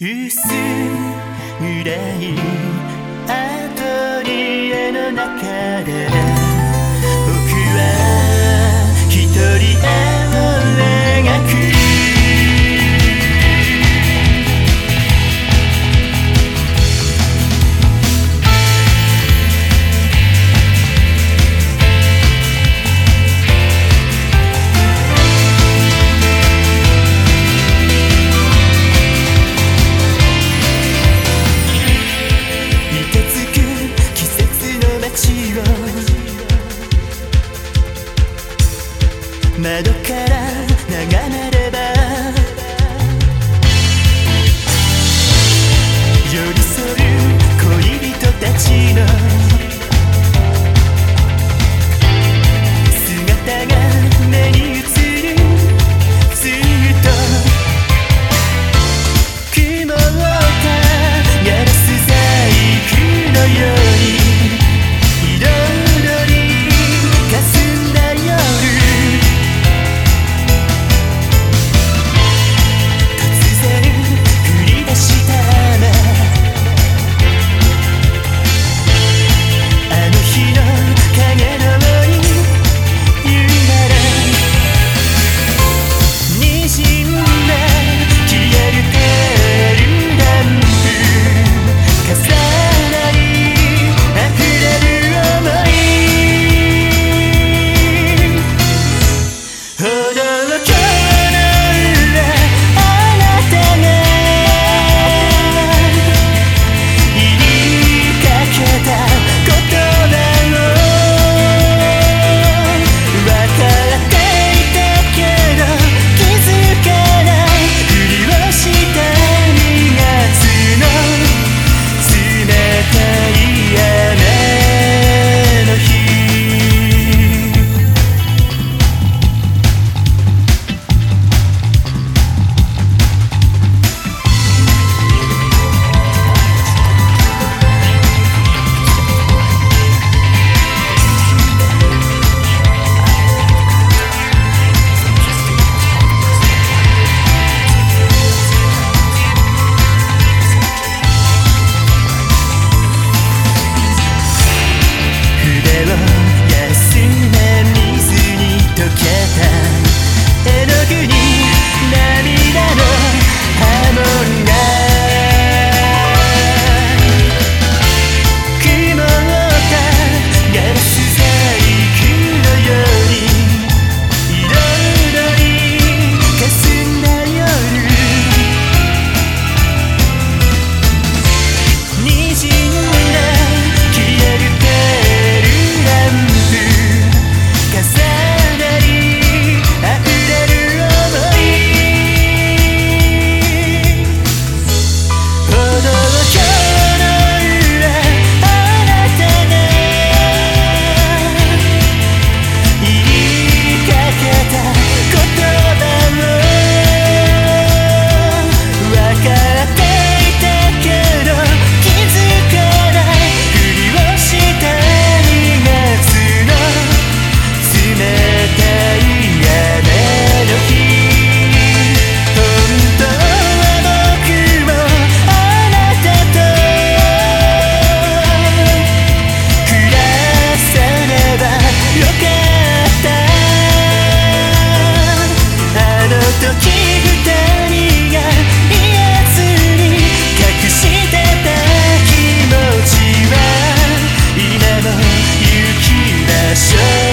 薄暗いアトリエの中で。窓から眺める murder 雪